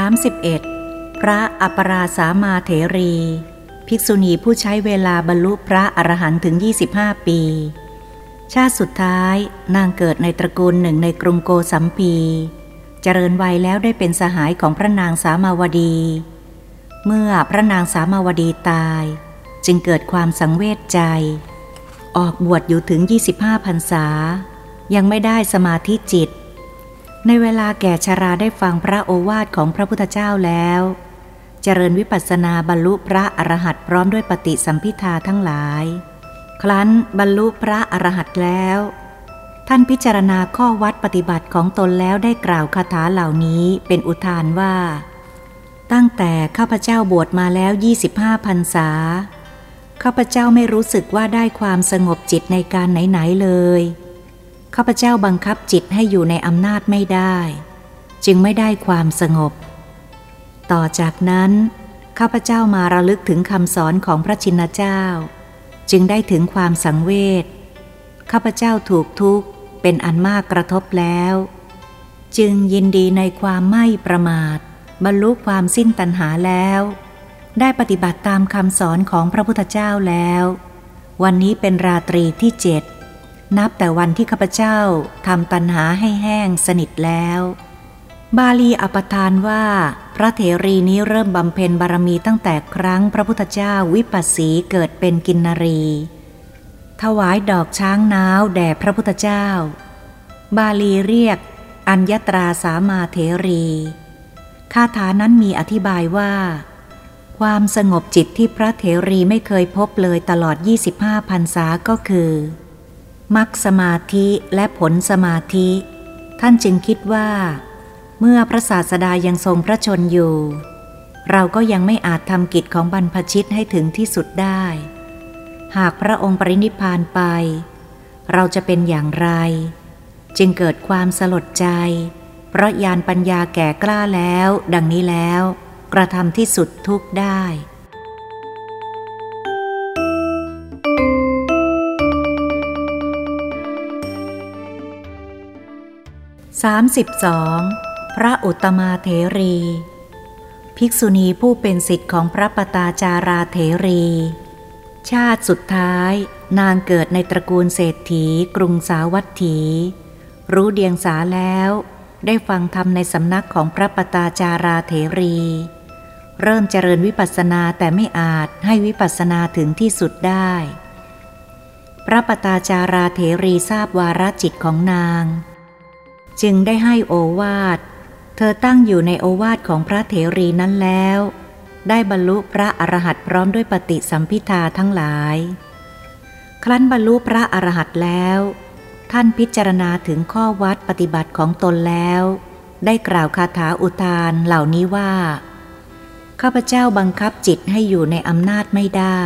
31. พระอัปราสามาเถรี ภิกษุณีผู้ใช้เวลาบรรลุพระอรหันต์ถึง 25 ปี ชาติสุดท้ายนางเกิดในตระกูลหนึ่งในกรุงโกสัมพี เจริญวัยแล้วได้เป็นสหายของพระนางสามาวดี เมื่อพระนางสามาวดีตาย จึงเกิดความสังเวชใจ ออกบวชอยู่ถึง 25พรรษา ยังไม่ได้สมาธิจิต ในเวลาแก่ชราได้ฟังพระโอวาทของพระพุทธเจ้าแล้ว เจริญวิปัสสนาบรรลุพระอรหันต์พร้อมด้วยปฏิสัมพิทาทั้งหลาย ครั้นบรรลุพระอรหันต์แล้ว ท่านพิจารณาข้อวัดปฏิบัติของตนแล้วได้กล่าวคาถาเหล่านี้เป็นอุทานว่า ตั้งแต่ข้าพเจ้าบวชมาแล้ว 25พรรษา ข้าพเจ้าไม่รู้สึกว่าได้ความสงบจิตในการไหนๆเลย ข้าพเจ้าบังคับจิตให้อยู่ในอำนาจไม่ได้ จึงไม่ได้ความสงบ ต่อจากนั้น ข้าพเจ้ามาระลึกถึงคำสอนของพระชินเจ้า จึงได้ถึงความสังเวชข้าพเจ้าถูกทุกข์เป็นอันมากกระทบแล้ว จึงยินดีในความไม่ประมาท บรรลุความสิ้นตัณหาแล้ว ได้ปฏิบัติตามคำสอนของพระพุทธเจ้าแล้ว วันนี้เป็นราตรีที่เจ็ด นับแต่วันที่ข้าพเจ้าทำตัณหาให้แห้งสนิทแล้ว บาลีอปทานว่า พระเถรีนี้เริ่มบำเพ็ญบารมีตั้งแต่ครั้งพระพุทธเจ้าวิปัสสีเกิดเป็นกินนรี ถวายดอกช้างน้าวแด่พระพุทธเจ้า บาลีเรียก อัญญตราสามาเถรีคาถานั้นมีอธิบายว่า ความสงบจิตที่พระเถรีไม่เคยพบเลยตลอด 25พรรษาก็คือ มักสมาธิและผลสมาธิ ท่านจึงคิดว่า เมื่อพระศาสดายังทรงพระชนอยู่ เราก็ยังไม่อาจทำกิจของบรรพชิตให้ถึงที่สุดได้ หากพระองค์ปรินิพานไป เราจะเป็นอย่างไร จึงเกิดความสลดใจ เพราะยานปัญญาแก่กล้าแล้ว ดังนี้แล้ว กระทำที่สุดทุกได้ 32 พระอุตมาเถรี ภิกษุณีผู้เป็นสิทธิ์ของพระปตาจาราเถรี ชาติสุดท้าย นางเกิดในตระกูลเศรษฐีกรุงสาวัตถี รู้เดียงสาแล้ว ได้ฟังธรรมในสำนักของพระปตาจาราเถรี เริ่มเจริญวิปัสสนาแต่ไม่อาจให้วิปัสสนาถึงที่สุดได้ พระปตาจาราเถรีทราบวาระจิตของนาง จึงได้ให้โอวาท เธอตั้งอยู่ในโอวาทของพระเถรีนั้นแล้ว ได้บรรลุพระอรหันต์พร้อมด้วยปฏิสัมพิทาทั้งหลาย ครั้นบรรลุพระอรหันต์แล้ว ท่านพิจารณาถึงข้อวัดปฏิบัติของตนแล้ว ได้กล่าวคาถาอุทานเหล่านี้ว่า ข้าพเจ้าบังคับจิตให้อยู่ในอำนาจไม่ได้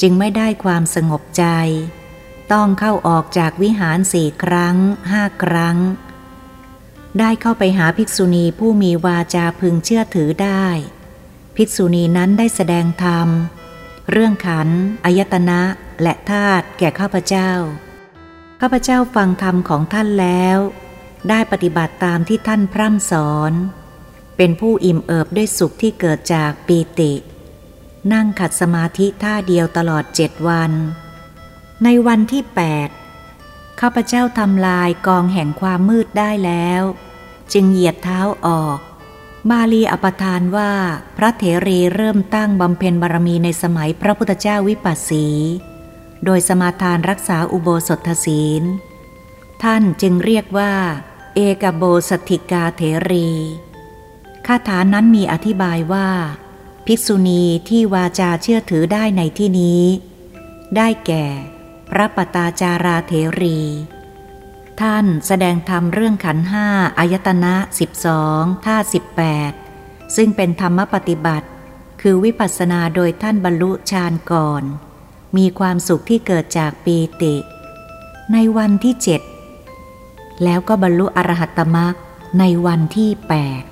จึงไม่ได้ความสงบใจต้องเข้าออกจากวิหารสี่ครั้งห้าครั้ง ได้เข้าไปหาภิกษุณีผู้มีวาจาพึงเชื่อถือได้ ภิกษุณีนั้นได้แสดงธรรม เรื่องขันอายตนะ และธาตุแก่ข้าพเจ้า ข้าพเจ้าฟังธรรมของท่านแล้ว ได้ปฏิบัติตามที่ท่านพร่ำสอน เป็นผู้อิ่มเอิบด้วยสุขที่เกิดจากปีติ นั่งขัดสมาธิท่าเดียวตลอดเจ็ดวัน ในวันที่แปด ข้าพเจ้าทำลายกองแห่งความมืดได้แล้ว จึงเหยียดเท้าออก บาลีอปทานว่าพระเถรีเริ่มตั้งบำเพ็ญบารมีในสมัยพระพุทธเจ้าวิปัสสี โดยสมาทานรักษาอุโบสถศีล ท่านจึงเรียกว่า เอกโบสถิกาเถรีคาถานั้นมีอธิบายว่า ภิกษุณีที่วาจาเชื่อถือได้ในที่นี้ ได้แก่ พระปตาจาราเถรี ท่านแสดงธรรมเรื่องขันห้าอายตนะสิบองท่าสิบแปดซึ่งเป็นธรรมปฏิบัติ คือวิปัสสนาโดยท่านบรรลุฌานก่อน มีความสุขที่เกิดจากปีติ ในวันที่เจ็ดแล้วก็บรรลุอรหัตมรรคในวันที่แปด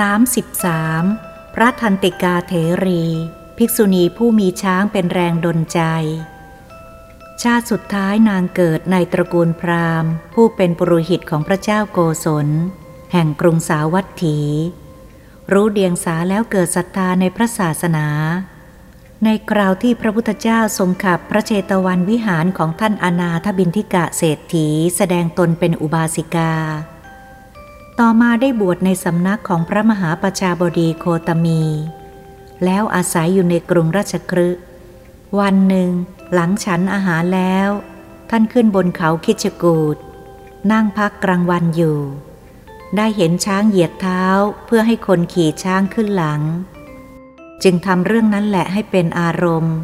33 พระทันติกาเถรี ภิกษุณีผู้มีช้างเป็นแรงดลใจ ชาติสุดท้ายนางเกิดในตระกูลพราหมณ์ ผู้เป็นปุโรหิตของพระเจ้าโกศล แห่งกรุงสาวัตถี รู้เดียงสาแล้วเกิดศรัทธาในพระศาสนา ในคราวที่พระพุทธเจ้าทรงขับพระเจตวันวิหารของท่านอนาถบินทิกะเศรษฐี แสดงตนเป็นอุบาสิกา ต่อมาได้บวชในสำนักของพระมหาประชาบดีโคตมี แล้วอาศัยอยู่ในกรุงราชครึวันหนึ่งหลังฉันอาหารแล้ว ท่านขึ้นบนเขาคิชกูดนั่งพักกลางวันอยู่ ได้เห็นช้างเหยียดเท้าเพื่อให้คนขี่ช้างขึ้นหลัง จึงทำเรื่องนั้นแหละให้เป็นอารมณ์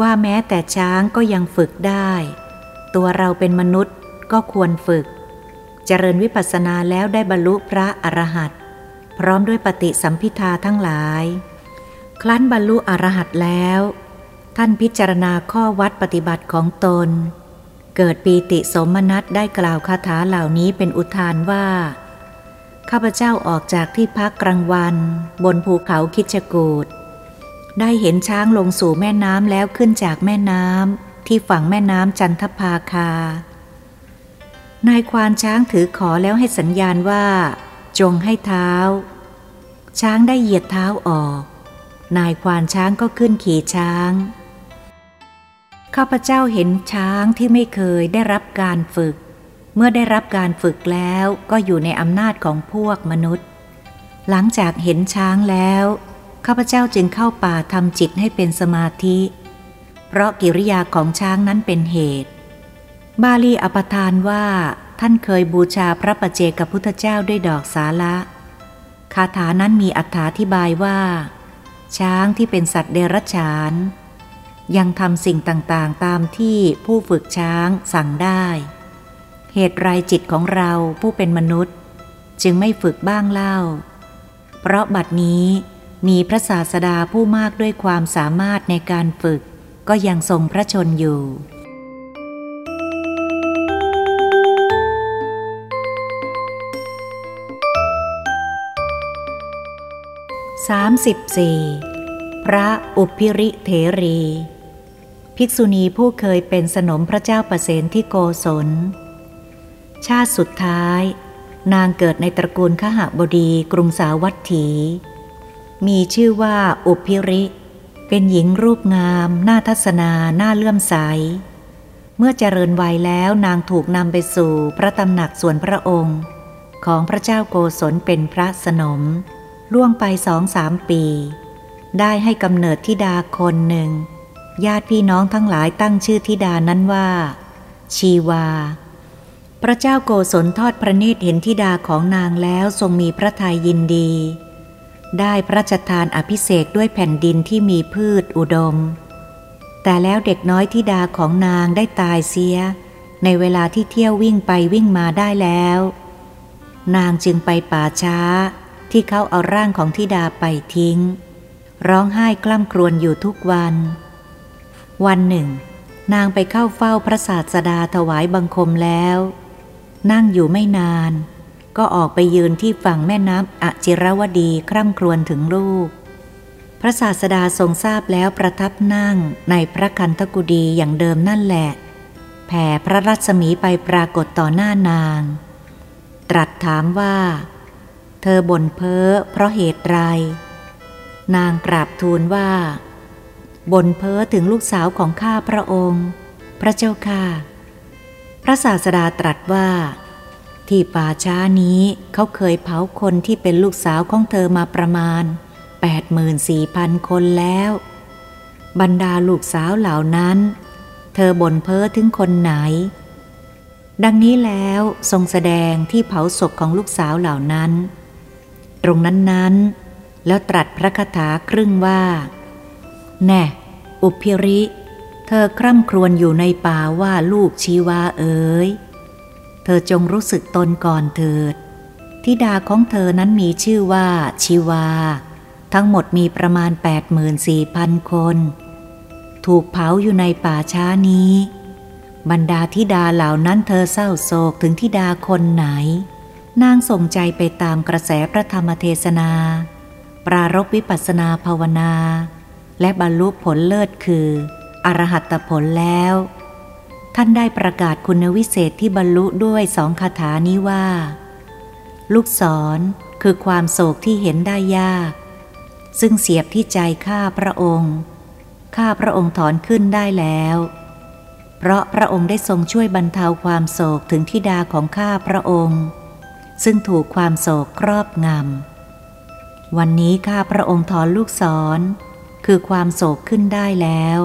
ว่าแม้แต่ช้างก็ยังฝึกได้ ตัวเราเป็นมนุษย์ก็ควรฝึก จริญวิปัสสนาแล้วได้บรรลุพระอรหันต์พร้อมด้วยปฏิสัมพิทาทั้งหลายครั้นบรรลุอรหันต์แล้ว ท่านพิจารณาข้อวัดปฏิบัติของตน เกิดปีติสมนัตได้กล่าวคาถาเหล่านี้เป็นอุทานว่าข้าพเจ้าออกจากที่พักกลางวัน บนภูเขาคิชกูดได้เห็นช้างลงสู่แม่น้ำแล้วขึ้นจากแม่น้ำที่ฝั่งแม่น้ำจันทภาคา นายควานช้างถือขอแล้วให้สัญญาณว่า จงให้เท้า ช้างได้เหยียดเท้าออก นายควานช้างก็ขึ้นขี่ช้าง ข้าพเจ้าเห็นช้างที่ไม่เคยได้รับการฝึก เมื่อได้รับการฝึกแล้วก็อยู่ในอำนาจของพวกมนุษย์ หลังจากเห็นช้างแล้วข้าพเจ้าจึงเข้าป่าทำจิตให้เป็นสมาธิ เพราะกิริยาของช้างนั้นเป็นเหตุ บาลีอปทานว่า ท่านเคยบูชาพระประเจกับพุทธเจ้าด้วยดอกสาละคาถานั้นมีอธิบายว่า ช้างที่เป็นสัตว์เดรัจฉาน ยังทำสิ่งต่างๆ ตามที่ผู้ฝึกช้างสั่งได้ เหตุไรจิตของเราผู้เป็นมนุษย์ จึงไม่ฝึกบ้างเล่า เพราะบัดนี้มีพระศาสดาผู้มากด้วยความสามารถในการฝึก ก็ยังทรงพระชนอยู่ 34. พระอุพิริเถรี ภิกษุณีผู้เคยเป็นสนมพระเจ้าประเสนที่โกศล ชาติสุดท้าย นางเกิดในตระกูลขหบดีกรุงสาวัตถี มีชื่อว่าอุพิริ เป็นหญิงรูปงาม หน้าทัศนา หน้าเลื่อมใส เมื่อเจริญวัยแล้วนางถูกนำไปสู่พระตำหนักส่วนพระองค์ ของพระเจ้าโกศลเป็นพระสนม ล่วงไปสองสามปี ได้ให้กำเนิดทิดาคนหนึ่ง ญาติพี่น้องทั้งหลายตั้งชื่อธิดานั้นว่า ชีวา พระเจ้าโกศลทอดพระเนตรเห็นธิดาของนางแล้วทรงมีพระทัยยินดี ได้พระราชทานอภิเษกด้วยแผ่นดินที่มีพืชอุดม แต่แล้วเด็กน้อยธิดาของนางได้ตายเสีย ในเวลาที่เที่ยววิ่งไปวิ่งมาได้แล้ว นางจึงไปป่าช้า ที่เขาเอาร่างของธิดาไปทิ้ง ร้องไห้กล้ำครวญอยู่ทุกวัน วันหนึ่ง นางไปเข้าเฝ้าพระศาสดาถวายบังคมแล้ว นั่งอยู่ไม่นาน ก็ออกไปยืนที่ฝั่งแม่น้ำอจิรวดีคร่ำครวญถึงลูก พระศาสดาทรงทราบแล้วประทับนั่งในพระคันธกุดีอย่างเดิมนั่นแหละแผ่พระรัศมีไปปรากฏต่อหน้านาง ตรัสถามว่า เธอบ่นเพ้อเพราะเหตุไร นางกราบทูลว่า บ่นเพ้อถึงลูกสาวของข้าพระองค์ พระเจ้าค่ะ พระศาสดาตรัสว่า ที่ป่าช้านี้เขาเคยเผาคนที่เป็นลูกสาวของเธอมาประมาณ 84,000 คนแล้ว บรรดาลูกสาวเหล่านั้น เธอบ่นเพ้อถึงคนไหนดังนี้แล้วทรงแสดงที่เผาศพของลูกสาวเหล่านั้น ตรงนั้นนั้นแล้วตรัสพระคาถาครึ่งว่า แน่ อุพิริ เธอคร่ำครวญอยู่ในป่าว่าลูกชีวาเอ๋ย เธอจงรู้สึกตนก่อนเถิดทิดาของเธอนั้นมีชื่อว่าชีวา ทั้งหมดมีประมาณ 84,000 คน ถูกเผาอยู่ในป่าช้านี้ บรรดาทิดาเหล่านั้นเธอเศร้าโศกถึงทิดาคนไหน นางส่งใจไปตามกระแสพระธรรมเทศนา ปรารบวิปัสนาภาวนา และบรรลุผลเลิศคือ อรหัตผลแล้ว ท่านได้ประกาศคุณวิเศษที่บรรลุด้วยสองคาถานี้ว่า ลูกศรคือความโศกที่เห็นได้ยาก ซึ่งเสียบที่ใจข้าพระองค์ข้าพระองค์ถอนขึ้นได้แล้ว เพราะพระองค์ได้ทรงช่วยบรรเทาความโศกถึงทิดาของข้าพระองค์ ซึ่งถูกความโศกครอบงำ วันนี้ข้าพระองค์ถอนลูกศร คือความโศกขึ้นได้แล้ว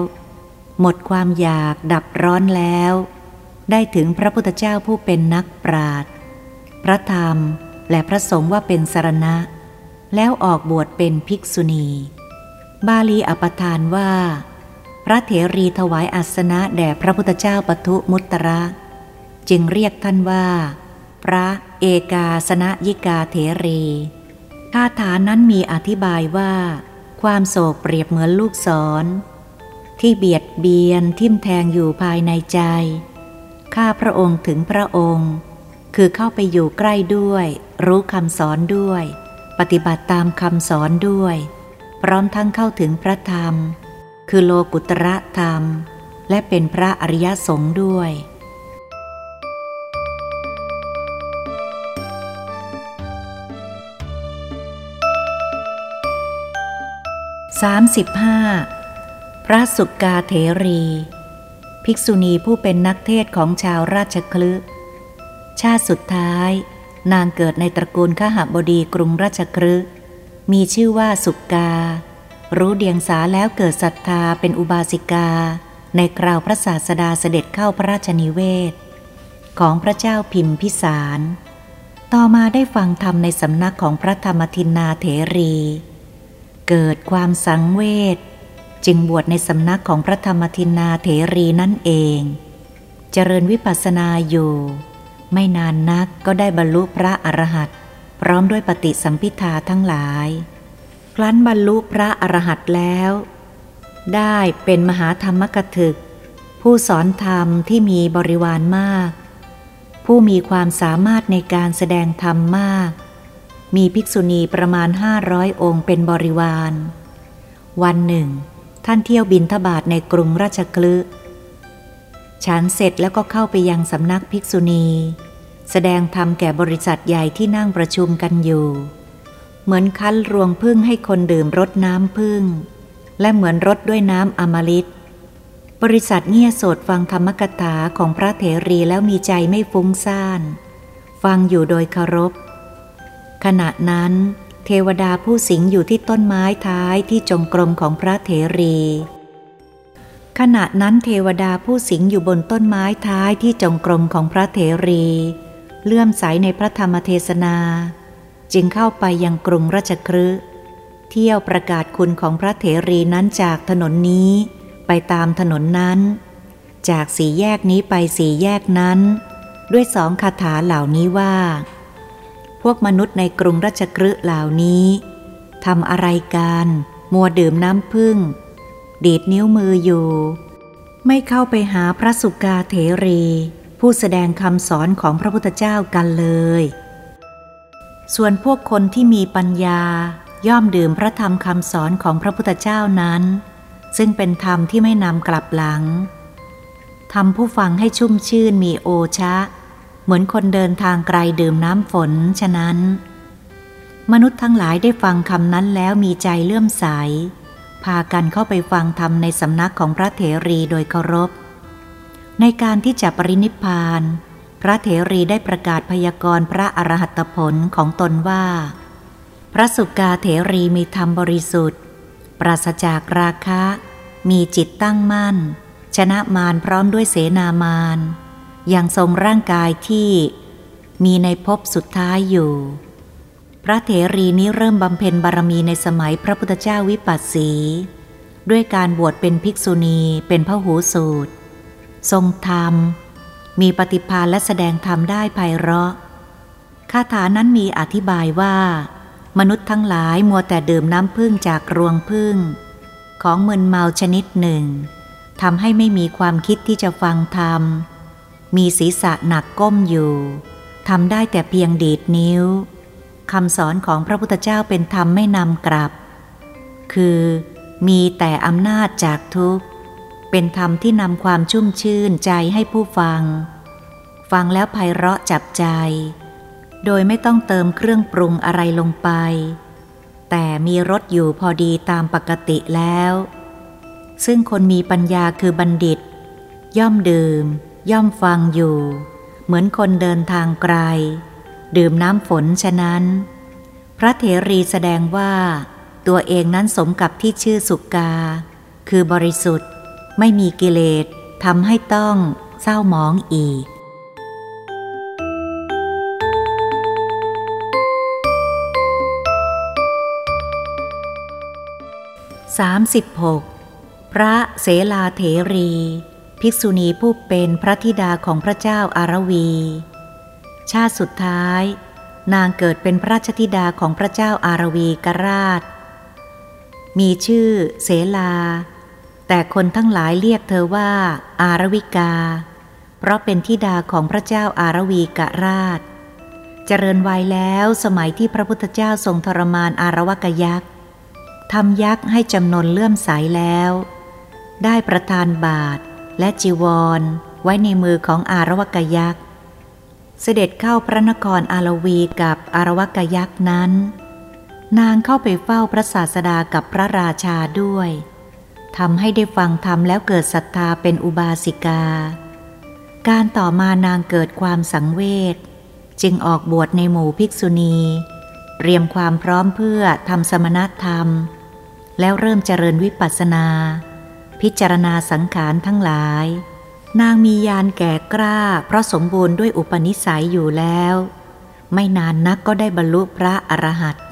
หมดความอยากดับร้อนแล้ว ได้ถึงพระพุทธเจ้าผู้เป็นนักปราชญ์พระธรรมและพระสงฆ์ว่าเป็นสารณะ แล้วออกบวชเป็นภิกษุณี บาลีอปทานว่า พระเถรีถวายอาสนะแด่พระพุทธเจ้าปทุมุตระ จึงเรียกท่านว่า พระ เอกาสนะยิกาเถรีคาถานั้นมีอธิบายว่า ความโศกเปรียบเหมือนลูกศร ที่เบียดเบียนทิ่มแทงอยู่ภายในใจข้าพระองค์ถึงพระองค์ คือเข้าไปอยู่ใกล้ด้วย รู้คำสอนด้วย ปฏิบัติตามคำสอนด้วย พร้อมทั้งเข้าถึงพระธรรม คือโลกุตระธรรม และเป็นพระอริยสงฆ์ด้วย 35. พระสุกาเถรี ภิกษุณีผู้เป็นนักเทศของชาวราชคลึชาติสุดท้าย นางเกิดในตระกูลขหบดีกรุงราชครึมีชื่อว่าสุกกา รู้เดียงสาแล้วเกิดศรัทธาเป็นอุบาสิกา ในคราวพระศาสดาเสด็จเข้าพระราชนิเวศ ของพระเจ้าพิมพิสาร ต่อมาได้ฟังธรรมในสำนักของพระธรรมทินนาเถรี เกิดความสังเวชจึงบวชในสำนักของพระธรรมทินนาเถรีนั่นเอง เจริญวิปัสสนาอยู่ ไม่นานนักก็ได้บรรลุพระอรหันต์พร้อมด้วยปฏิสัมพิทาทั้งหลาย ครั้นบรรลุพระอรหันต์แล้ว ได้เป็นมหาธรรมกถึก ผู้สอนธรรมที่มีบริวารมาก ผู้มีความสามารถในการแสดงธรรมมาก มีภิกษุณีประมาณห้าร้อยองค์เป็นบริวาร วันหนึ่ง ท่านเที่ยวบินทบาทในกรุงราชคลึฉันเสร็จแล้วก็เข้าไปยังสำนักภิกษุณี แสดงธรรมแก่บริษัทใหญ่ที่นั่งประชุมกันอยู่ เหมือนคั้นรวงพึ่งให้คนดื่มรดน้ำพึ่ง และเหมือนรดด้วยน้ำอมฤตบริษัทเงียโสดฟังธรรมกถาของพระเถรีแล้วมีใจไม่ฟุ้งซ่าน ฟังอยู่โดยเคารพ ขณะนั้น เทวดาผู้สิงอยู่ที่ต้นไม้ท้ายที่จงกรมของพระเถรี ขณะนั้นเทวดาผู้สิงอยู่บนต้นไม้ท้ายที่จงกรมของพระเถรี เลื่อมใสในพระธรรมเทศนา จึงเข้าไปยังกรุงราชครืเที่ยวประกาศคุณของพระเถรีนั้นจากถนนนี้ไปตามถนนนั้น จากสี่แยกนี้ไปสี่แยกนั้น ด้วยสองคาถาเหล่านี้ว่า พวกมนุษย์ในกรุงราชครืเหล่านี้ทำอะไรกัน มัวดื่มน้ำพึ่ง ดีดนิ้วมืออยู่ ไม่เข้าไปหาพระสุกาเถรี ผู้แสดงคำสอนของพระพุทธเจ้ากันเลย ส่วนพวกคนที่มีปัญญาย่อมดื่มพระธรรมคำสอนของพระพุทธเจ้านั้น ซึ่งเป็นธรรมที่ไม่นำกลับหลังทำผู้ฟังให้ชุ่มชื่นมีโอชะ เหมือนคนเดินทางไกลดื่มน้ำฝน ฉะนั้น มนุษย์ทั้งหลายได้ฟังคำนั้นแล้วมีใจเลื่อมใส พากันเข้าไปฟังธรรมในสำนักของพระเถรีโดยเคารพ ในการที่จะปรินิพาน พระเถรีได้ประกาศพยากรณ์พระอรหัตผลของตนว่า พระสุกาเถรีมีธรรมบริสุทธิ์ ปราศจากราคะ มีจิตตั้งมั่น ชนะมารพร้อมด้วยเสนามาร ยังทรงร่างกายที่มีในภพสุดท้ายอยู่ พระเถรีนี้เริ่มบำเพ็ญบารมีในสมัยพระพุทธเจ้าวิปัสสี ด้วยการบวชเป็นภิกษุณีเป็นพระหูสูตร ทรงธรรม มีปฏิภาณและแสดงธรรมได้ไพเราะคาถานั้นมีอธิบายว่า มนุษย์ทั้งหลายมัวแต่ดื่มน้ำพึ่งจากรวงพึ่ง ของมึนเมาชนิดหนึ่งทำให้ไม่มีความคิดที่จะฟังธรรม มีศีรษะหนักก้มอยู่ทำได้แต่เพียงดีดนิ้วคำสอนของพระพุทธเจ้าเป็นธรรมไม่นำกลับ คือมีแต่อำนาจจากทุกข์ เป็นธรรมที่นำความชุ่มชื่นใจให้ผู้ฟัง ฟังแล้วไพเราะจับใจ โดยไม่ต้องเติมเครื่องปรุงอะไรลงไป แต่มีรสอยู่พอดีตามปกติแล้ว ซึ่งคนมีปัญญาคือบัณฑิต ย่อมดื่ม ย่อมฟังอยู่ เหมือนคนเดินทางไกล ดื่มน้ำฝนฉะนั้น พระเถรีแสดงว่า ตัวเองนั้นสมกับที่ชื่อสุกา คือบริสุทธิ์ ไม่มีกิเลสทำให้ต้องเศร้าหมองอีก 36. พระเสลาเถรี ภิกษุณีผู้เป็นพระธิดาของพระเจ้าอารวี ชาติสุดท้าย นางเกิดเป็นพระราชธิดาของพระเจ้าอารวีกราช มีชื่อเสลา แต่คนทั้งหลายเรียกเธอว่า อารวิกา เพราะเป็นทิดาของพระเจ้าอารวีกะราช เจริญวัยแล้วสมัยที่พระพุทธเจ้าทรงทรมานอารวกยักษ์ทำยักษ์ให้จำนวนเลื่อมใสแล้ว ได้ประทานบาท และจีวร ไว้ในมือของอารวกยักษ์ เสด็จเข้าพระนครอารวีกับอารวกยักษ์นั้น นางเข้าไปเฝ้าพระศาสดากับพระราชาด้วยทำให้ได้ฟังธรรมแล้วเกิดศรัทธาเป็นอุบาสิกา การต่อมานางเกิดความสังเวชจึงออกบวชในหมู่ภิกษุณี เตรียมความพร้อมเพื่อทำสมณธรรม แล้วเริ่มเจริญวิปัสสนา พิจารณาสังขารทั้งหลาย นางมียานแก่กล้า เพราะสมบูรณ์ด้วยอุปนิสัยอยู่แล้ว ไม่นานนักก็ได้บรรลุพระอรหันต์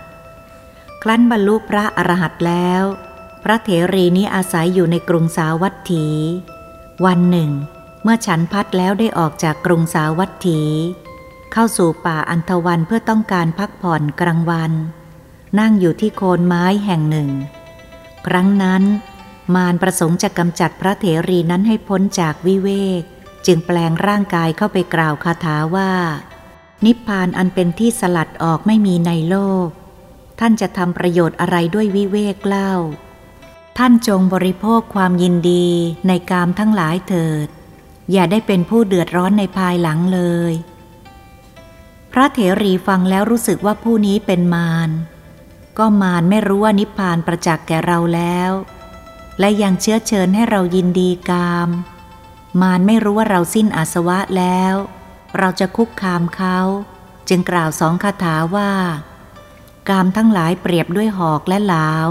ครั้นบรรลุพระอรหันต์แล้ว พระเถรีนี้อาศัยอยู่ในกรุงสาวัตถี วันหนึ่ง เมื่อฉันพัดแล้วได้ออกจากกรุงสาวัตถี เข้าสู่ป่าอันทวันเพื่อต้องการพักผ่อนกลางวัน นั่งอยู่ที่โคนไม้แห่งหนึ่ง ครั้งนั้น มารประสงค์จะกำจัดพระเถรีนั้นให้พ้นจากวิเวก จึงแปลงร่างกายเข้าไปกล่าวคาถาว่า นิพพานอันเป็นที่สลัดออกไม่มีในโลก ท่านจะทำประโยชน์อะไรด้วยวิเวกเล่า ท่านจงบริโภคความยินดีในกามทั้งหลายเถิด อย่าได้เป็นผู้เดือดร้อนในภายหลังเลย พระเถรีฟังแล้วรู้สึกว่าผู้นี้เป็นมารก็มารไม่รู้ว่านิพพานประจักษ์แก่เราแล้ว และยังเชื้อเชิญให้เรายินดีกาม มารไม่รู้ว่าเราสิ้นอาสวะแล้ว เราจะคุกคามเขา จึงกล่าวสองคาถาว่า กามทั้งหลายเปรียบด้วยหอกและหลาว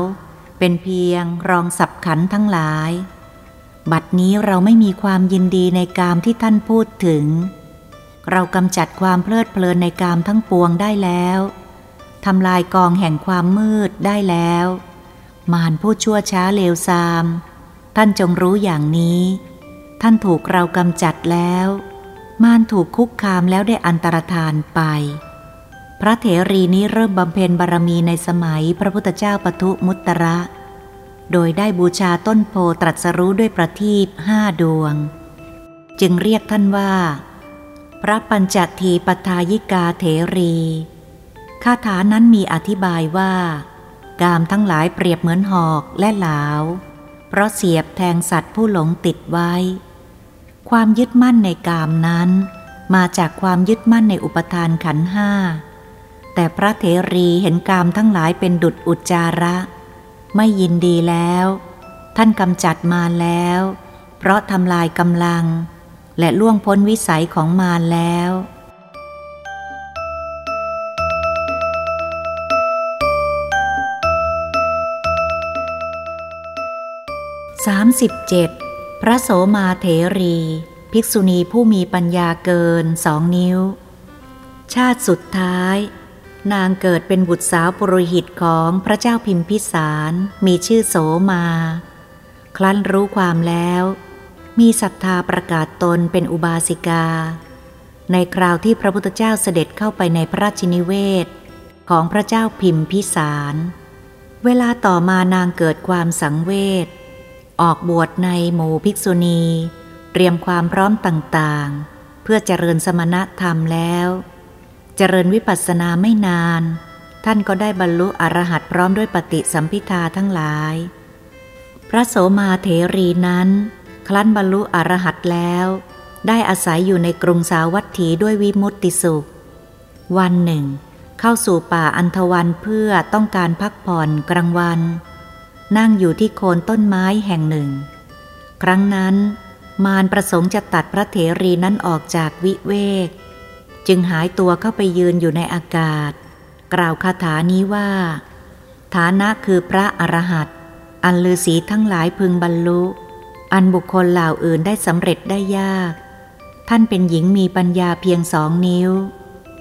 เป็นเพียงรองสับขันทั้งหลาย บัดนี้เราไม่มีความยินดีในกามที่ท่านพูดถึง เรากำจัดความเพลิดเพลินในกามทั้งปวงได้แล้วทำลายกองแห่งความมืดได้แล้ว มารผู้ชั่วช้าเลวทราม ท่านจงรู้อย่างนี้ ท่านถูกเรากำจัดแล้ว มารถูกคุกคามแล้วได้อันตรธานไป พระเถรีนี้เริ่มบำเพ็ญบารมีในสมัยพระพุทธเจ้าปทุมุตระ โดยได้บูชาต้นโพตรัสรู้ด้วยประทีปห้าดวง จึงเรียกท่านว่า พระปัญจทีปทายิกาเถรีคาถานั้นมีอธิบายว่า กามทั้งหลายเปรียบเหมือนหอกและหลาว เพราะเสียบแทงสัตว์ผู้หลงติดไว้ ความยึดมั่นในกามนั้น มาจากความยึดมั่นในอุปทานขันห้า แต่พระเถรีเห็นกามทั้งหลายเป็นดุจอุจจาระ ไม่ยินดีแล้ว ท่านกำจัดมาแล้ว เพราะทำลายกำลัง และล่วงพ้นวิสัยของมารแล้ว 37. พระโสมาเถรี ภิกษุณีผู้มีปัญญาเกินสองนิ้ว ชาติสุดท้าย นางเกิดเป็นบุตรสาวปุโรหิตของพระเจ้าพิมพิสารมีชื่อโสมาครั้นรู้ความแล้ว มีศรัทธาประกาศตนเป็นอุบาสิกา ในคราวที่พระพุทธเจ้าเสด็จเข้าไปในพระราชินิเวศ ของพระเจ้าพิมพิสาร เวลาต่อมานางเกิดความสังเวช ออกบวชในหมู่ภิกษุณี เตรียมความพร้อมต่างๆ เพื่อเจริญสมณธรรมแล้ว เจริญวิปัสสนาไม่นาน ท่านก็ได้บรรลุอรหัตพร้อมด้วยปฏิสัมพิทาทั้งหลาย พระโสมาเถรีนั้นครั้นบรรลุอรหัตแล้ว ได้อาศัยอยู่ในกรุงสาวัตถีด้วยวิมุตติสุข วันหนึ่ง เข้าสู่ป่าอันธวันเพื่อต้องการพักผ่อนกลางวัน นั่งอยู่ที่โคนต้นไม้แห่งหนึ่ง ครั้งนั้นมารประสงค์จะตัดพระเถรีนั้นออกจากวิเวก จึงหายตัวเข้าไปยืนอยู่ในอากาศ กล่าวคาถานี้ว่า ฐานะคือพระอรหันต์อันลือสีทั้งหลายพึงบรรลุ อันบุคคลเหล่าอื่นได้สำเร็จได้ยาก ท่านเป็นหญิงมีปัญญาเพียงสองนิ้ว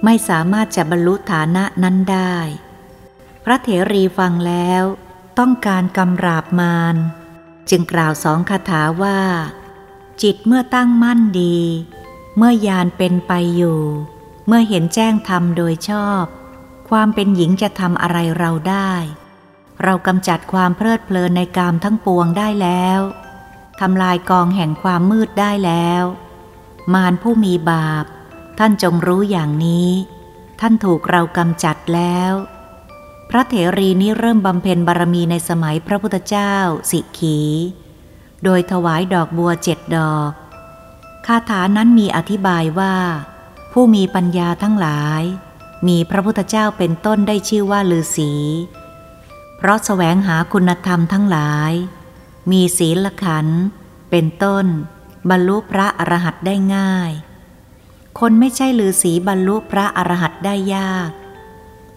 ไม่สามารถจะบรรลุฐานะนั้นได้ พระเถรีฟังแล้ว ต้องการกำราบมาร จึงกล่าวสองคาถาว่า จิตเมื่อตั้งมั่นดี เมื่อยานเป็นไปอยู่ เมื่อเห็นแจ้งธรรมโดยชอบ ความเป็นหญิงจะทำอะไรเราได้ เรากำจัดความเพลิดเพลินในกามทั้งปวงได้แล้วทำลายกองแห่งความมืดได้แล้ว มารผู้มีบาป ท่านจงรู้อย่างนี้ ท่านถูกเรากำจัดแล้ว ระเถรีนี้เริ่มบำเพ็ญบารมีในสมัยพระพุทธเจ้า สิขี โดยถวายดอกบัวเจ็ดดอก คาถานั้นมีอธิบายว่า ผู้มีปัญญาทั้งหลาย มีพระพุทธเจ้าเป็นต้นได้ชื่อว่าลือศีเพราะแสวงหาคุณธรรมทั้งหลาย มีศีลขัน เป็นต้น บรรลุพระอรหันต์ได้ง่าย คนไม่ใช่ลือศีบรรลุพระอรหันต์ได้ยาก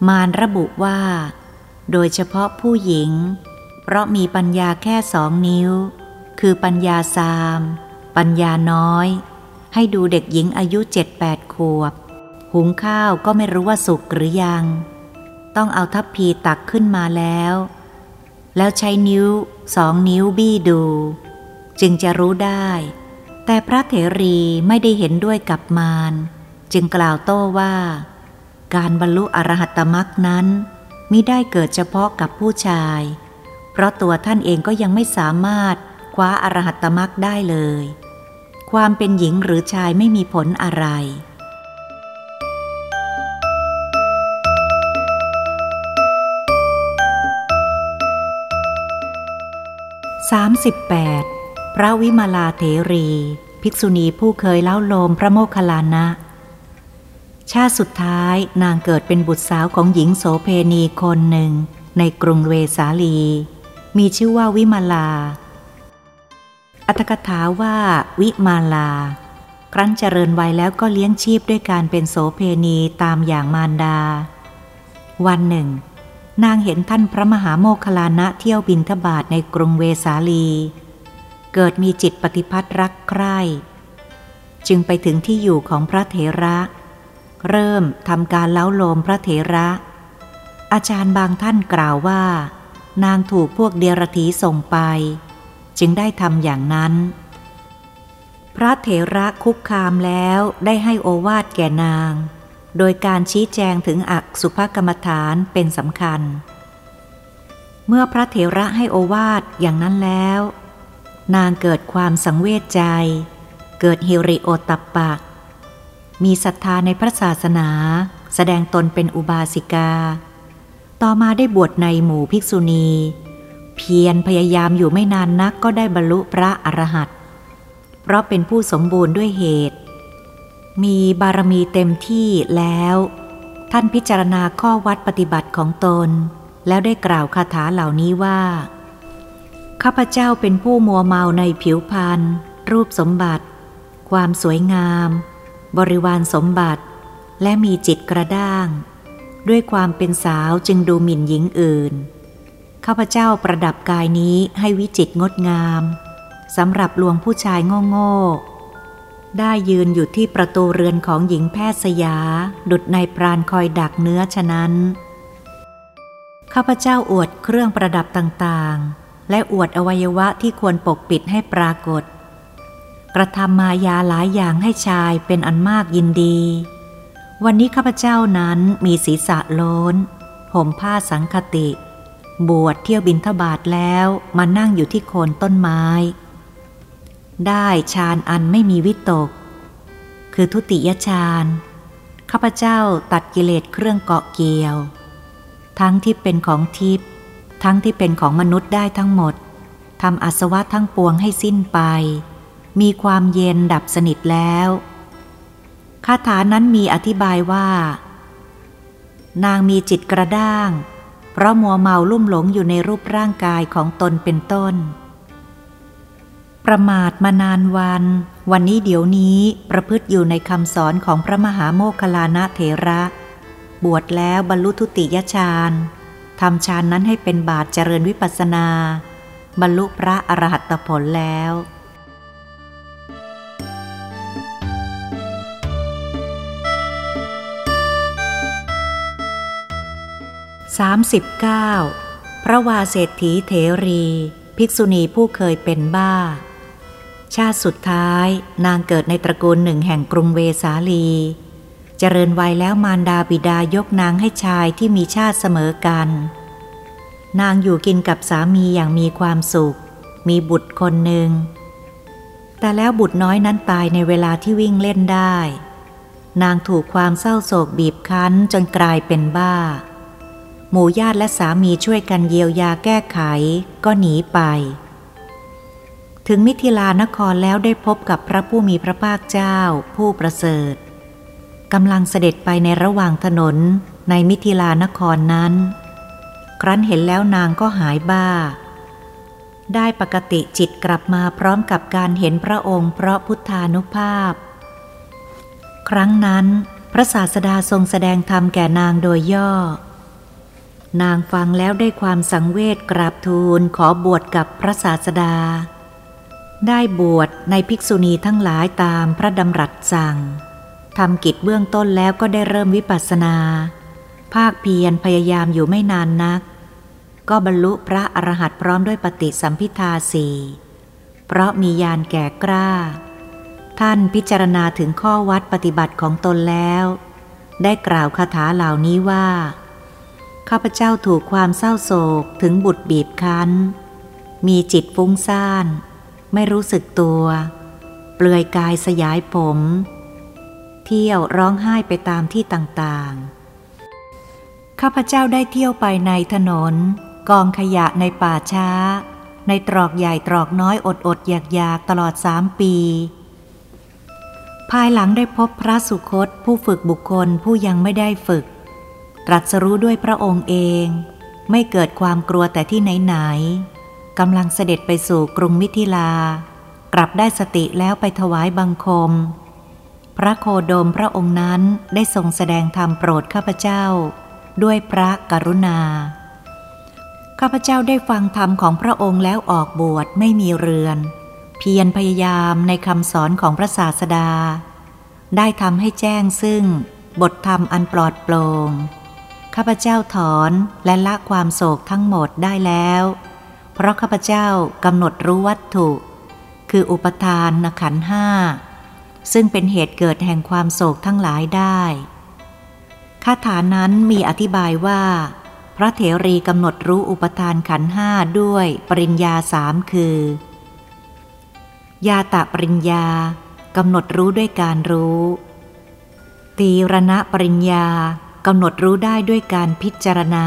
มารระบุว่า โดยเฉพาะผู้หญิง เพราะมีปัญญาแค่สองนิ้ว คือปัญญาสาม ปัญญาน้อย ให้ดูเด็กหญิงอายุเจ็ดแปดขวบ หุงข้าวก็ไม่รู้ว่าสุกหรือยัง ต้องเอาทัพพีตักขึ้นมาแล้ว แล้วใช้นิ้วสองนิ้วบี้ดู จึงจะรู้ได้ แต่พระเถรีไม่ได้เห็นด้วยกับมารจึงกล่าวโต้ว่า การบรรลุอรหัตมรักนั้นมิได้เกิดเฉพาะกับผู้ชาย เพราะตัวท่านเองก็ยังไม่สามารถคว้าอรหัตมรักได้เลย ความเป็นหญิงหรือชายไม่มีผลอะไร 38. พระวิมาลาเถรี ภิกษุณีผู้เคยเล่าโลมพระโมคคัลลานะ ชาติสุดท้ายนางเกิดเป็นบุตรสาวของหญิงโสเพณีคนหนึ่ง ในกรุงเวสาลี มีชื่อว่าวิมาลา อัตถกถาว่าวิมาลา ครั้นเจริญวัยแล้วก็เลี้ยงชีพด้วยการเป็นโสเพณีตามอย่างมารดา วันหนึ่ง นางเห็นท่านพระมหาโมคลานะเที่ยวบินทบาทในกรุงเวสาลี เกิดมีจิตปฏิพัทธ์รักใคร่ จึงไปถึงที่อยู่ของพระเถระเเริ่มทำการเล้าโลมพระเถระ อาจารย์บางท่านกล่าวว่า นางถูกพวกเดียรถีส่งไป จึงได้ทำอย่างนั้น พระเถระคุกคามแล้วได้ให้โอวาทแก่นาง โดยการชี้แจงถึงอักสุภกรรมฐานเป็นสำคัญ เมื่อพระเถระให้โอวาทอย่างนั้นแล้ว นางเกิดความสังเวชใจ เกิดฮิริโอตัปปะ มีศรัทธาในพระศาสนา แสดงตนเป็นอุบาสิกา ต่อมาได้บวชในหมู่ภิกษุณี เพียรพยายามอยู่ไม่นานนักก็ได้บรรลุพระอรหันต์เพราะเป็นผู้สมบูรณ์ด้วยเหตุ มีบารมีเต็มที่แล้ว ท่านพิจารณาข้อวัดปฏิบัติของตน แล้วได้กล่าวคาถาเหล่านี้ว่า ข้าพเจ้าเป็นผู้มัวเมาในผิวพรรณรูปสมบัติ ความสวยงาม บริวารสมบัติ และมีจิตกระด้าง ด้วยความเป็นสาวจึงดูหมิ่นหญิงอื่น ข้าพเจ้าประดับกายนี้ให้วิจิตงดงามสำหรับลวงผู้ชายโง่ๆได้ยืนอยู่ที่ประตูเรือนของหญิงแพทย์สยา ดุดในปราณคอยดักเนื้อฉะนั้น ข้าพเจ้าอวดเครื่องประดับต่างๆ และอวดอวัยวะที่ควรปกปิดให้ปรากฏ กระทำมายาหลายอย่างให้ชายเป็นอันมากยินดี วันนี้ข้าพเจ้านั้นมีศีรษะโล้นห่มผ้าสังคติ บวชเที่ยวบินทบาทแล้วมานั่งอยู่ที่โคนต้นไม้ ได้ฌานอันไม่มีวิตก คือทุติยฌานข้าพเจ้าตัดกิเลสเครื่องเกาะเกี่ยว ทั้งที่เป็นของทิพย์ทั้งที่เป็นของมนุษย์ได้ทั้งหมดทำอสวะทั้งปวงให้สิ้นไป มีความเย็นดับสนิทแล้วคาถานั้นมีอธิบายว่า นางมีจิตกระด้าง เพราะมัวเมาลุ่มหลงอยู่ในรูปร่างกายของตนเป็นต้น ประมาทมานานวัน วันนี้เดี๋ยวนี้ประพฤติอยู่ในคำสอนของพระมหาโมคคลานะเถระ บวชแล้วบรรลุทุติยฌานทำฌานนั้นให้เป็นบาทเจริญวิปัสนา บรรลุพระอรหัตผลแล้ว 39 พระวาเศรษฐีเถรี ภิกษุณีผู้เคยเป็นบ้า ชาติสุดท้ายนางเกิดในตระกูลหนึ่งแห่งกรุงเวสาลี เจริญวัยแล้วมารดาบิดายกนางให้ชายที่มีชาติเสมอกัน นางอยู่กินกับสามีอย่างมีความสุข มีบุตรคนหนึ่ง แต่แล้วบุตรน้อยนั้นตายในเวลาที่วิ่งเล่นได้ นางถูกความเศร้าโศกบีบคั้นจนกลายเป็นบ้า หมู่ญาติและสามีช่วยกันเยียวยาแก้ไข ก็หนีไป ถึงมิถิลานครแล้วได้พบกับพระผู้มีพระภาคเจ้า ผู้ประเสริฐกำลังเสด็จไปในระหว่างถนนในมิถิลานครนั้น ครั้นเห็นแล้วนางก็หายบ้า ได้ปกติจิตกลับมาพร้อมกับการเห็นพระองค์เพราะพุทธานุภาพ ครั้งนั้น พระศาสดาทรงแสดงธรรมแก่นางโดยย่อ นางฟังแล้วได้ความสังเวชกราบทูลขอบวชกับพระศาสดา ได้บวชในภิกษุณีทั้งหลายตามพระดำรัสสั่งทำกิจเบื้องต้นแล้วก็ได้เริ่มวิปัสสนา ภาคเพียรพยายามอยู่ไม่นานนัก ก็บรรลุพระอรหันต์พร้อมด้วยปฏิสัมพิทาสี่เพราะมียานแก่กล้า ท่านพิจารณาถึงข้อวัดปฏิบัติของตนแล้ว ได้กล่าวคาถาเหล่านี้ว่า ข้าพเจ้าถูกความเศร้าโศกถึงบุตรบีบคั้น มีจิตฟุ้งซ่าน ไม่รู้สึกตัว เปลือยกายสยายผม เที่ยวร้องไห้ไปตามที่ต่างๆ ข้าพเจ้าได้เที่ยวไปในถนน กองขยะในป่าช้า ในตรอกใหญ่ตรอกน้อยอดอดอยากอยากตลอดสามปี ภายหลังได้พบพระสุคตผู้ฝึกบุคคลผู้ยังไม่ได้ฝึก ตรัสรู้ด้วยพระองค์เอง ไม่เกิดความกลัวแต่ที่ไหนๆกำลังเสด็จไปสู่กรุงมิถิลา กลับได้สติแล้วไปถวายบังคม พระโคโดมพระองค์นั้นได้ทรงแสดงธรรมโปรดข้าพเจ้า ด้วยพระกรุณา ข้าพเจ้าได้ฟังธรรมของพระองค์แล้วออกบวชไม่มีเรือน เพียรพยายามในคำสอนของพระศาสดา ได้ทำให้แจ้งซึ่งบทธรรมอันปลอดโปร่ง ข้าพเจ้าถอนและละความโศกทั้งหมดได้แล้ว เพราะข้าพเจ้ากำหนดรู้วัตถุ คืออุปทานนขันห้า ซึ่งเป็นเหตุเกิดแห่งความโศกทั้งหลายได้คาถานั้นมีอธิบายว่า พระเถรีกำหนดรู้อุปทานขันห้าด้วยปริญญาสามคือ ยาตะปริญญากำหนดรู้ด้วยการรู้ ตีรณะปริญญา กำหนดรู้ได้ด้วยการพิจารณา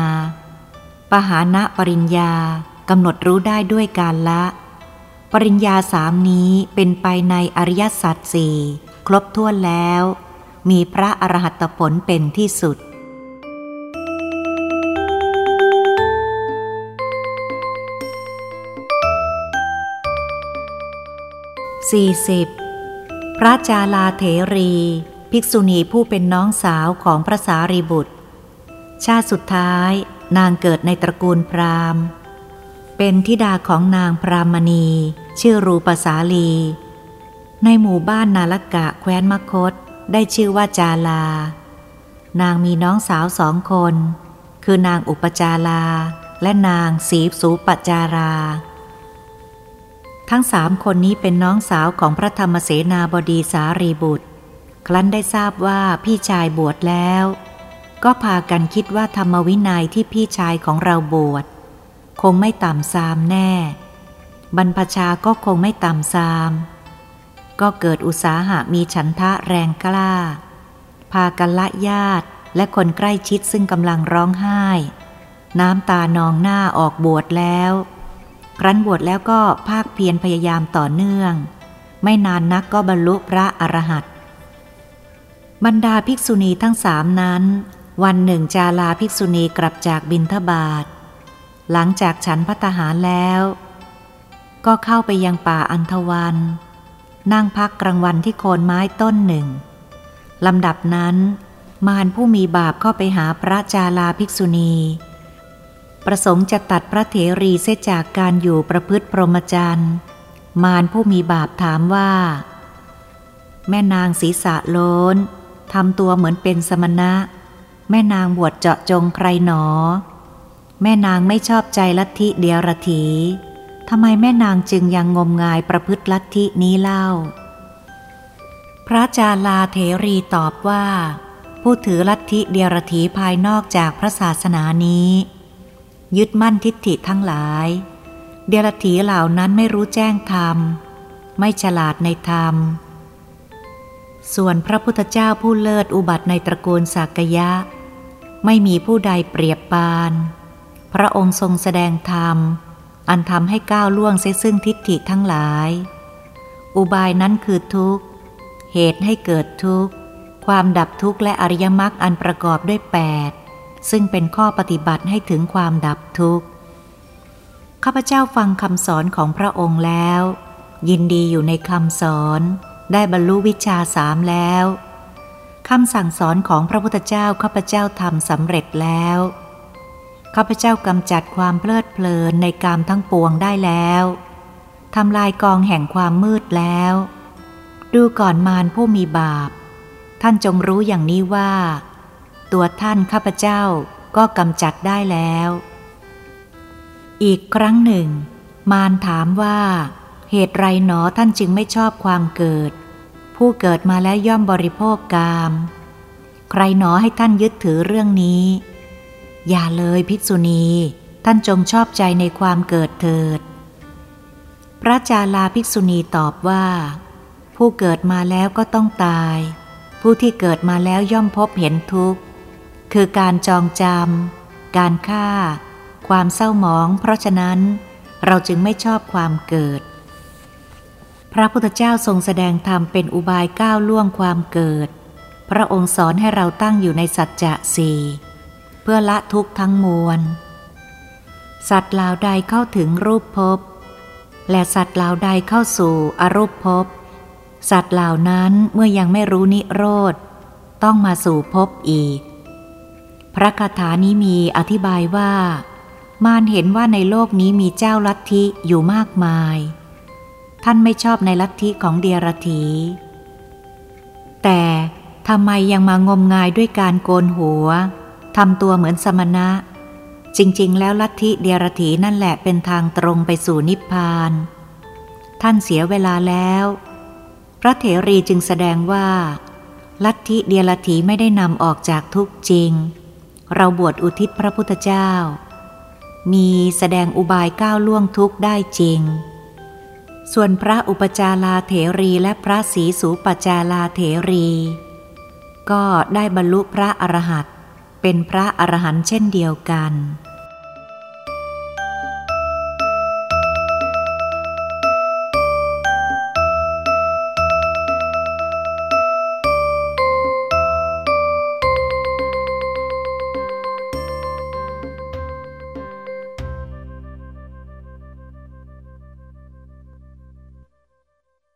ปหานะปริญญากำหนดรู้ได้ด้วยการละ ปริญญาสามนี้เป็นไปในอริยสัจสี่ครบถ้วนแล้ว มีพระอรหัตผลเป็นที่สุด 40. พระจาลาเถรี ภิกษุณีผู้เป็นน้องสาวของพระสารีบุตร ชาติสุดท้ายนางเกิดในตระกูลพราหมณ์ เป็นธิดาของนางพรามณี ชื่อรูปสาลี ในหมู่บ้านนาลกะแคว้นมคตได้ชื่อว่าจาลา นางมีน้องสาวสองคน คือนางอุปจารา และนางสีสูปจารา ทั้งสามคนนี้เป็นน้องสาวของพระธรรมเสนาบดีสารีบุตร ครั้นได้ทราบว่าพี่ชายบวชแล้ว ก็พากันคิดว่าธรรมวินัยที่พี่ชายของเราบวชคงไม่ต่ำซามแน่ บรรพชาก็คงไม่ต่ำซาม ก็เกิดอุตสาหะมีฉันทะแรงกล้า พากันละญาติและคนใกล้ชิดซึ่งกำลังร้องไห้ น้ำตานองหน้าออกบวชแล้ว ครั้นบวชแล้วก็ภาคเพียรพยายามต่อเนื่อง ไม่นานนักก็บรรลุพระอรหันต์ บรรดาภิกษุณีทั้งสามนั้น วันหนึ่งจาลาภิกษุณีกลับจากบินทบาท หลังจากฉันพัตหารแล้ว ก็เข้าไปยังป่าอันทวัน นั่งพักกลางวันที่โคนไม้ต้นหนึ่งลำดับนั้น มารผู้มีบาปเข้าไปหาพระจาลาภิกษุณี ประสงค์จะตัดพระเถรีเสียจากการอยู่ประพฤติพรหมจรรย์มารผู้มีบาปถามว่า แม่นางศีรษะโล้น ทำตัวเหมือนเป็นสมณะ แม่นางบวชเจาะจงใครหนอ แม่นางไม่ชอบใจลัทธิเดียรถีทำไมแม่นางจึงยังงมงายประพฤติลัทธินี้เล่า พระจาลาเถรีตอบว่า ผู้ถือลัทธิเดียรถีภายนอกจากพระศาสนานี้ ยึดมั่นทิฏฐิทั้งหลาย เดียรถีเหล่านั้นไม่รู้แจ้งธรรม ไม่ฉลาดในธรรม ส่วนพระพุทธเจ้าผู้เลิศอุบัติในตระกูลสักยะ ไม่มีผู้ใดเปรียบปาน พระองค์ทรงแสดงธรรม อันทำให้ก้าวล่วงเสียซึ่งทิฏฐิทั้งหลาย อุบายนั้นคือทุกข์ เหตุให้เกิดทุกข์ ความดับทุกข์และอริยมรรคอันประกอบด้วยแปดซึ่งเป็นข้อปฏิบัติให้ถึงความดับทุกข์ ข้าพเจ้าฟังคำสอนของพระองค์แล้ว ยินดีอยู่ในคำสอน ได้บรรลุวิชาสามแล้วคำสั่งสอนของพระพุทธเจ้าข้าพเจ้าทำสำเร็จแล้วข้าพเจ้ากำจัดความเพลิดเพลินในกามทั้งปวงได้แล้วทำลายกองแห่งความมืดแล้ว ดูก่อนมารผู้มีบาป ท่านจงรู้อย่างนี้ว่า ตัวท่านข้าพเจ้าก็กำจัดได้แล้ว อีกครั้งหนึ่ง มารถามว่า เหตุไรหนอท่านจึงไม่ชอบความเกิด ผู้เกิดมาแล้วย่อมบริโภคกาม ใครหนอให้ท่านยึดถือเรื่องนี้ อย่าเลยภิกษุณี ท่านจงชอบใจในความเกิดเถิด พระจาลาภิกษุณีตอบว่า ผู้เกิดมาแล้วก็ต้องตาย ผู้ที่เกิดมาแล้วย่อมพบเห็นทุกข์ คือการจองจำการฆ่า ความเศร้าหมอง เพราะฉะนั้นเราจึงไม่ชอบความเกิด พระพุทธเจ้าทรงแสดงธรรมเป็นอุบายก้าวล่วงความเกิด พระองค์สอนให้เราตั้งอยู่ในสัจจะสี่เพื่อละทุกข์ทั้งมวล สัตว์เหล่าใดเข้าถึงรูปภพ และสัตว์เหล่าใดเข้าสู่อรูปภพ สัตว์เหล่านั้นเมื่อยังไม่รู้นิโรธ ต้องมาสู่ภพอีก พระคาถานี้มีอธิบายว่า มารเห็นว่าในโลกนี้มีเจ้าลัทธิอยู่มากมาย ท่านไม่ชอบในลัทธิของเดียรถี แต่ทำไมยังมางมงายด้วยการโกนหัวทำตัวเหมือนสมณะ จริง ๆ แล้วลัทธิเดียรถีนั่นแหละเป็นทางตรงไปสู่นิพพาน ท่านเสียเวลาแล้ว พระเถรีจึงแสดงว่า ลัทธิเดียรถีไม่ได้นำออกจากทุกจริง เราบวชอุทิศพระพุทธเจ้า มีแสดงอุบายก้าวล่วงทุกได้จริง ส่วนพระอุปจาราเถรีและพระศรีสูปจาราเถรี ก็ได้บรรลุพระอรหันต์เป็นพระอรหันต์เช่นเดียวกัน